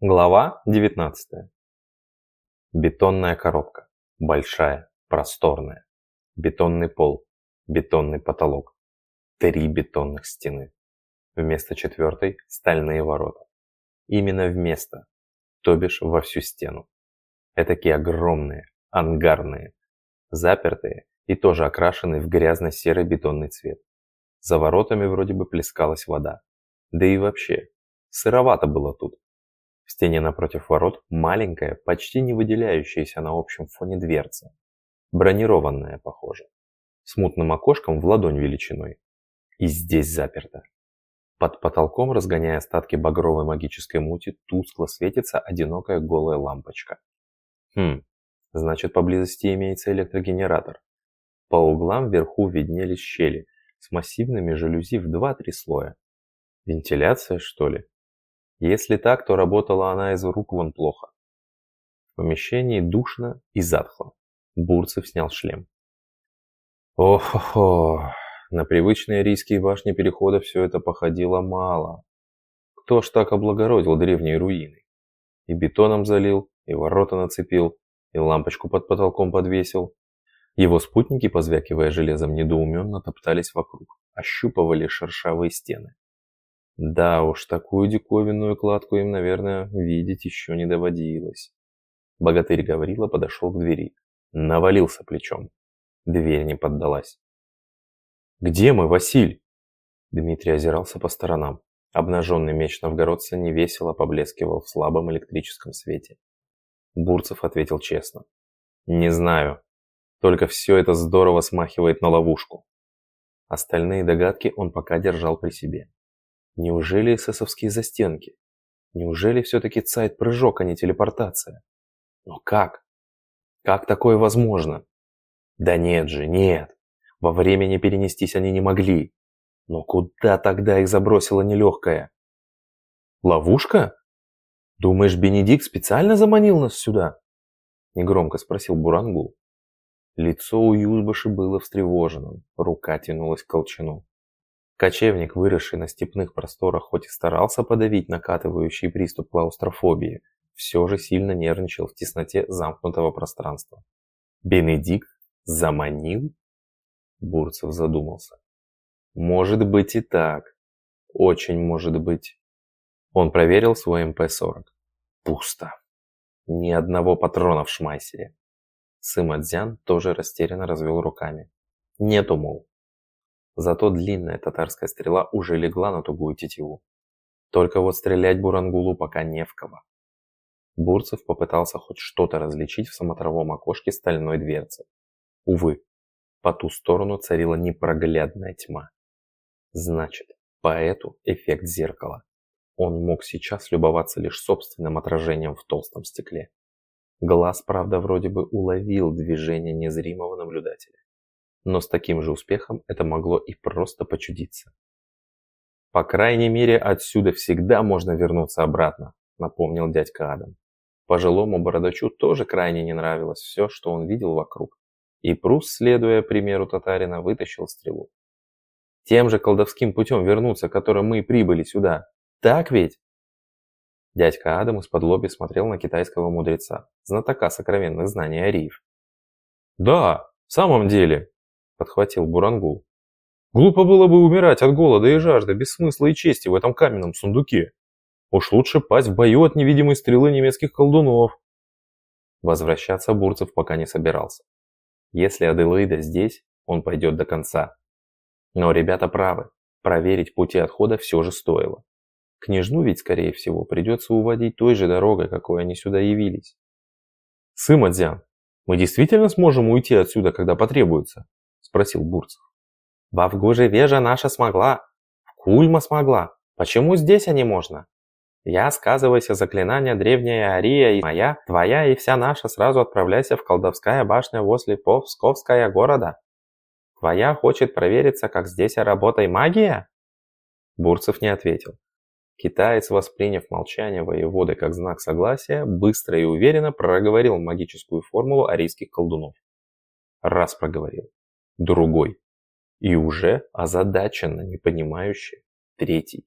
Глава 19. Бетонная коробка. Большая, просторная. Бетонный пол, бетонный потолок. Три бетонных стены. Вместо четвертой – стальные ворота. Именно вместо, то бишь во всю стену. Этакие огромные, ангарные, запертые и тоже окрашенные в грязно-серый бетонный цвет. За воротами вроде бы плескалась вода. Да и вообще, сыровато было тут. Стене напротив ворот маленькая, почти не выделяющаяся на общем фоне дверца. Бронированная, похоже. С мутным окошком в ладонь величиной. И здесь заперто. Под потолком, разгоняя остатки багровой магической мути, тускло светится одинокая голая лампочка. Хм, значит поблизости имеется электрогенератор. По углам вверху виднелись щели с массивными жалюзи в 2-3 слоя. Вентиляция, что ли? Если так, то работала она из рук вон плохо. В помещении душно и затхло. Бурцев снял шлем. Ох-хо-хо, на привычные арийские башни перехода все это походило мало. Кто ж так облагородил древние руины? И бетоном залил, и ворота нацепил, и лампочку под потолком подвесил. Его спутники, позвякивая железом, недоуменно топтались вокруг, ощупывали шершавые стены. Да уж, такую диковинную кладку им, наверное, видеть еще не доводилось. Богатырь Гаврила подошел к двери. Навалился плечом. Дверь не поддалась. «Где мы, Василь?» Дмитрий озирался по сторонам. Обнаженный меч новгородца невесело поблескивал в слабом электрическом свете. Бурцев ответил честно. «Не знаю. Только все это здорово смахивает на ловушку». Остальные догадки он пока держал при себе. Неужели эсэсовские застенки? Неужели все-таки цайт-прыжок, а не телепортация? Но как? Как такое возможно? Да нет же, нет. Во времени перенестись они не могли. Но куда тогда их забросила нелегкая? Ловушка? Думаешь, Бенедикт специально заманил нас сюда? Негромко спросил Бурангул. Лицо у Юзбаши было встревоженным, рука тянулась к колчану. Кочевник, выросший на степных просторах, хоть и старался подавить накатывающий приступ клаустрофобии, все же сильно нервничал в тесноте замкнутого пространства. «Бенедикт заманил?» Бурцев задумался. «Может быть и так. Очень может быть». Он проверил свой МП-40. Пусто. Ни одного патрона в шмайсере. Сымадзян тоже растерянно развел руками. Нету, мол. Зато длинная татарская стрела уже легла на тугую тетиву. Только вот стрелять Бурангулу пока не в кого. Бурцев попытался хоть что-то различить в смотровом окошке стальной дверцы. Увы, по ту сторону царила непроглядная тьма. Значит, поэту эффект зеркала. Он мог сейчас любоваться лишь собственным отражением в толстом стекле. Глаз, правда, вроде бы уловил движение незримого наблюдателя но с таким же успехом это могло и просто почудиться. «По крайней мере, отсюда всегда можно вернуться обратно», — напомнил дядька Адам. Пожилому бородачу тоже крайне не нравилось все, что он видел вокруг. И Прус, следуя примеру татарина, вытащил стрелу. «Тем же колдовским путем вернуться, которым мы и прибыли сюда. Так ведь?» Дядька Адам из-под лоби смотрел на китайского мудреца, знатока сокровенных знаний ариев. «Да, в самом деле», подхватил Бурангул. Глупо было бы умирать от голода и жажды, без смысла и чести в этом каменном сундуке. Уж лучше пасть в бою от невидимой стрелы немецких колдунов. Возвращаться Бурцев пока не собирался. Если Аделаида здесь, он пойдет до конца. Но ребята правы, проверить пути отхода все же стоило. Княжну ведь, скорее всего, придется уводить той же дорогой, какой они сюда явились. Сымадзян, мы действительно сможем уйти отсюда, когда потребуется? Спросил Бурцев. В Авгуже Вежа наша смогла. В Кульма смогла. Почему здесь они можно? Я, сказывайся заклинания древняя Ария и моя, твоя и вся наша, сразу отправляйся в колдовская башня возле Повсковская города. Твоя хочет провериться, как здесь работает магия? Бурцев не ответил. Китаец, восприняв молчание воеводы как знак согласия, быстро и уверенно проговорил магическую формулу арийских колдунов. Раз проговорил другой. И уже озадаченно, непонимающе, третий.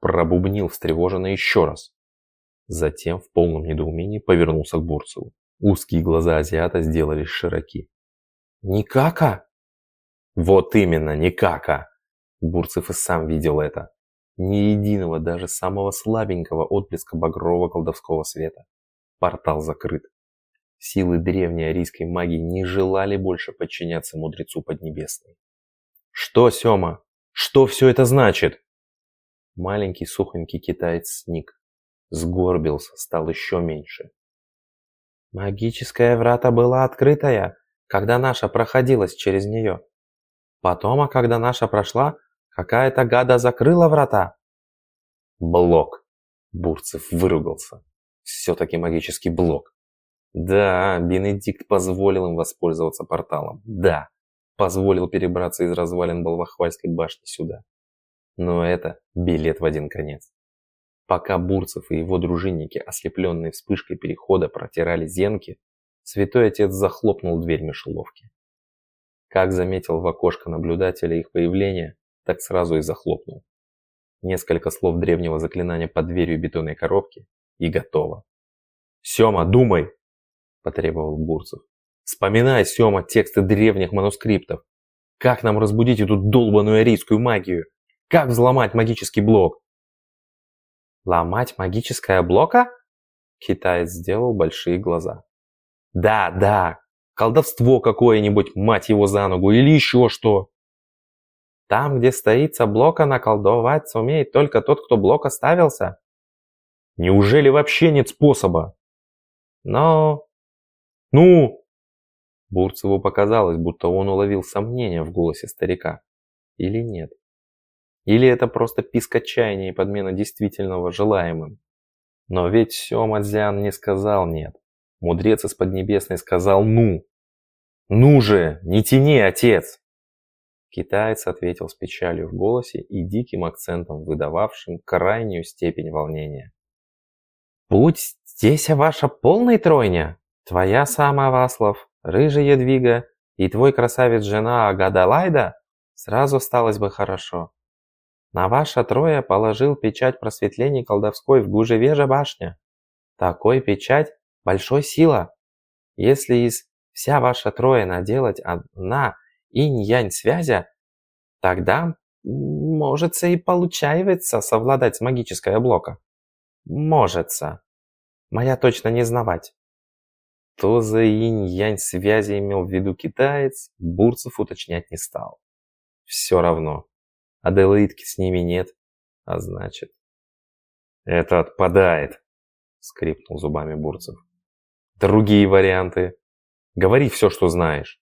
Пробубнил встревоженно еще раз. Затем в полном недоумении повернулся к Бурцеву. Узкие глаза азиата сделались широки. «Никака?» «Вот именно, никака!» Бурцев и сам видел это. Ни единого, даже самого слабенького отблеска багрового колдовского света. Портал закрыт. Силы древней арийской магии не желали больше подчиняться мудрецу Поднебесной. «Что, Сёма? Что все это значит?» Маленький сухонький китаец сник. Сгорбился, стал еще меньше. «Магическая врата была открытая, когда наша проходилась через нее. Потом, а когда наша прошла, какая-то гада закрыла врата». «Блок!» Бурцев выругался. «Все-таки магический блок. Да, Бенедикт позволил им воспользоваться порталом. Да, позволил перебраться из развалин Балвахвальской башни сюда. Но это билет в один конец. Пока Бурцев и его дружинники, ослепленные вспышкой перехода, протирали зенки, святой отец захлопнул дверь мышеловки. Как заметил в окошко наблюдателя их появления, так сразу и захлопнул. Несколько слов древнего заклинания под дверью бетонной коробки и готово. «Сема, думай!» – потребовал Бурцев. «Вспоминай, Сема, тексты древних манускриптов. Как нам разбудить эту долбаную арийскую магию? Как взломать магический блок?» «Ломать магическое блока?» Китаец сделал большие глаза. «Да, да, колдовство какое-нибудь, мать его за ногу, или еще что!» «Там, где стоится блока, наколдовать сумеет только тот, кто блок оставился?» «Неужели вообще нет способа?» «Но «Ну?» Бурцеву показалось, будто он уловил сомнение в голосе старика. Или нет? Или это просто писк отчаяния и подмена действительного желаемым? Но ведь Сёмадзян не сказал «нет». Мудрец из Поднебесной сказал «ну». «Ну же, не тяни, отец!» Китаец ответил с печалью в голосе и диким акцентом, выдававшим крайнюю степень волнения. «Будь здесь ваша полная тройня!» Твоя сама, Васлов, рыжая Едвига и твой красавец-жена Агадалайда сразу сталось бы хорошо. На ваше трое положил печать просветления колдовской в Гужевеже башня. Такой печать – большой сила. Если из вся ваша трое наделать одна инь-янь связя, тогда, можется и получается совладать с магической блока. Можется. Моя точно не знавать. Что за инь-янь связи имел в виду китаец, Бурцев уточнять не стал. Все равно. Аделаидки с ними нет, а значит... «Это отпадает», — скрипнул зубами Бурцев. «Другие варианты. Говори все, что знаешь».